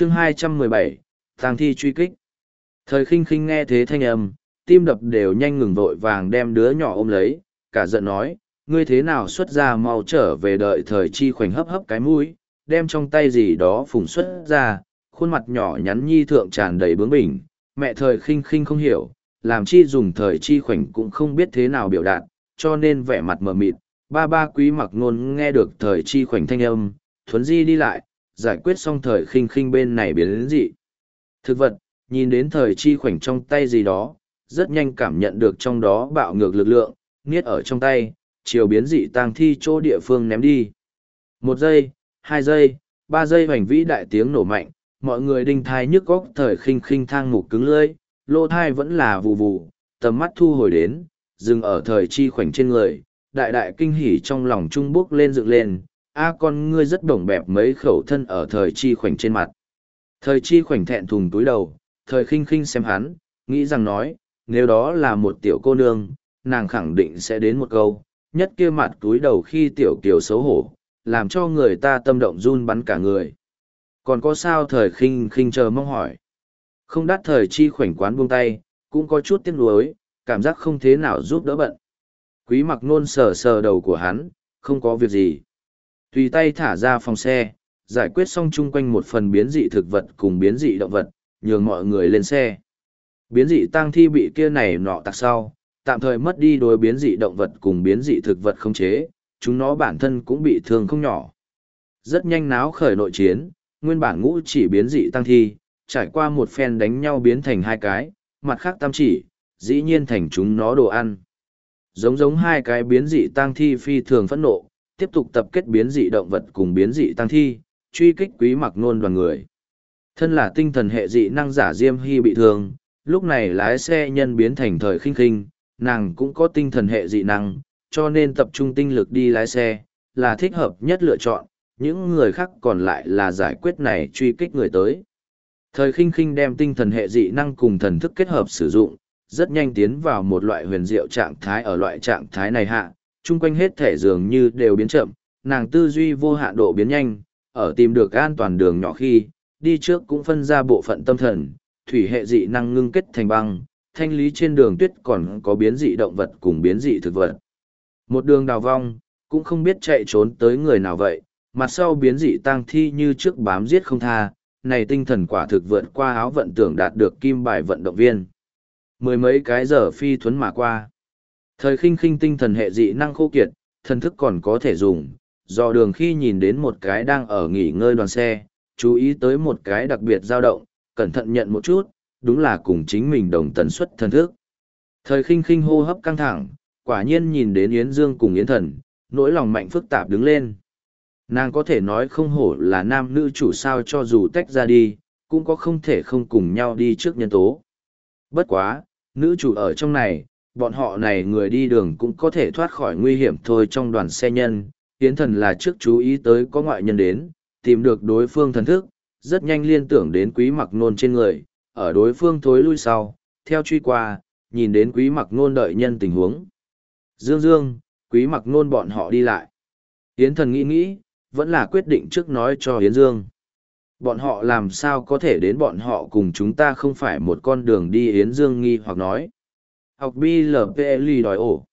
chương 217, tàng thi truy kích. Thời khinh khinh nghe thế thanh âm, tim đập đều nhanh ngừng vội vàng đem đứa nhỏ ôm lấy, cả giận nói, ngươi thế nào xuất ra mau trở về đợi thời chi khoảnh hấp hấp cái mũi, đem trong tay gì đó phùng xuất ra, khuôn mặt nhỏ nhắn nhi thượng tràn đầy bướng bỉnh, mẹ thời khinh khinh không hiểu, làm chi dùng thời chi khoảnh cũng không biết thế nào biểu đạt, cho nên vẻ mặt mờ mịt, ba ba quý mặc ngôn nghe được thời chi khoảnh thanh âm, thuấn di đi lại, giải quyết xong thời khinh khinh bên này biến đến dị. Thực vật, nhìn đến thời chi khoảnh trong tay gì đó, rất nhanh cảm nhận được trong đó bạo ngược lực lượng, niết ở trong tay, chiều biến dị tang thi chỗ địa phương ném đi. Một giây, hai giây, ba giây hoành vĩ đại tiếng nổ mạnh, mọi người đinh thai nhức góc thời khinh khinh thang mục cứng lưỡi, lô thai vẫn là vù vù, tầm mắt thu hồi đến, dừng ở thời chi khoảnh trên người, đại đại kinh hỉ trong lòng trung bước lên dựng lên, a con ngươi rất đồng bẹp mấy khẩu thân ở thời chi khoảnh trên mặt. Thời chi khoảnh thẹn thùng túi đầu, thời khinh khinh xem hắn, nghĩ rằng nói, nếu đó là một tiểu cô nương, nàng khẳng định sẽ đến một câu, nhất kia mặt túi đầu khi tiểu kiều xấu hổ, làm cho người ta tâm động run bắn cả người. Còn có sao thời khinh khinh chờ mong hỏi. Không đắt thời chi khoảnh quán buông tay, cũng có chút tiếc nuối, cảm giác không thế nào giúp đỡ bận. Quý mặc nôn sờ sờ đầu của hắn, không có việc gì. Tùy tay thả ra phòng xe, giải quyết xong chung quanh một phần biến dị thực vật cùng biến dị động vật, nhường mọi người lên xe. Biến dị tăng thi bị kia này nọ tặc sau, tạm thời mất đi đối biến dị động vật cùng biến dị thực vật không chế, chúng nó bản thân cũng bị thương không nhỏ. Rất nhanh náo khởi nội chiến, nguyên bản ngũ chỉ biến dị tăng thi, trải qua một phen đánh nhau biến thành hai cái, mặt khác tam chỉ, dĩ nhiên thành chúng nó đồ ăn. Giống giống hai cái biến dị tăng thi phi thường phẫn nộ, tiếp tục tập kết biến dị động vật cùng biến dị tăng thi, truy kích quý mặc nôn đoàn người. Thân là tinh thần hệ dị năng giả Diêm Hy bị thương, lúc này lái xe nhân biến thành thời khinh khinh, nàng cũng có tinh thần hệ dị năng, cho nên tập trung tinh lực đi lái xe, là thích hợp nhất lựa chọn, những người khác còn lại là giải quyết này truy kích người tới. Thời khinh khinh đem tinh thần hệ dị năng cùng thần thức kết hợp sử dụng, rất nhanh tiến vào một loại huyền diệu trạng thái ở loại trạng thái này hạ, chung quanh hết thể dường như đều biến chậm, nàng tư duy vô hạn độ biến nhanh, ở tìm được an toàn đường nhỏ khi, đi trước cũng phân ra bộ phận tâm thần, thủy hệ dị năng ngưng kết thành băng, thanh lý trên đường tuyết còn có biến dị động vật cùng biến dị thực vật. Một đường đào vong, cũng không biết chạy trốn tới người nào vậy, mặt sau biến dị tang thi như trước bám giết không tha, này tinh thần quả thực vượt qua áo vận tưởng đạt được kim bài vận động viên. Mười mấy cái giờ phi thuấn mà qua. Thời khinh khinh tinh thần hệ dị năng khô kiệt, thần thức còn có thể dùng, do đường khi nhìn đến một cái đang ở nghỉ ngơi đoàn xe, chú ý tới một cái đặc biệt dao động, cẩn thận nhận một chút, đúng là cùng chính mình đồng tần suất thần thức. Thời khinh khinh hô hấp căng thẳng, quả nhiên nhìn đến Yến Dương cùng Yến Thần, nỗi lòng mạnh phức tạp đứng lên. Nàng có thể nói không hổ là nam nữ chủ sao cho dù tách ra đi, cũng có không thể không cùng nhau đi trước nhân tố. Bất quá, nữ chủ ở trong này, bọn họ này người đi đường cũng có thể thoát khỏi nguy hiểm thôi trong đoàn xe nhân. Yến thần là trước chú ý tới có ngoại nhân đến, tìm được đối phương thần thức, rất nhanh liên tưởng đến quý mặc nôn trên người, ở đối phương thối lui sau, theo truy qua, nhìn đến quý mặc nôn đợi nhân tình huống. Dương Dương, quý mặc nôn bọn họ đi lại. Yến thần nghĩ nghĩ, vẫn là quyết định trước nói cho Yến Dương. Bọn họ làm sao có thể đến bọn họ cùng chúng ta không phải một con đường đi Yến Dương nghi hoặc nói. Học BLPL đòi ổ.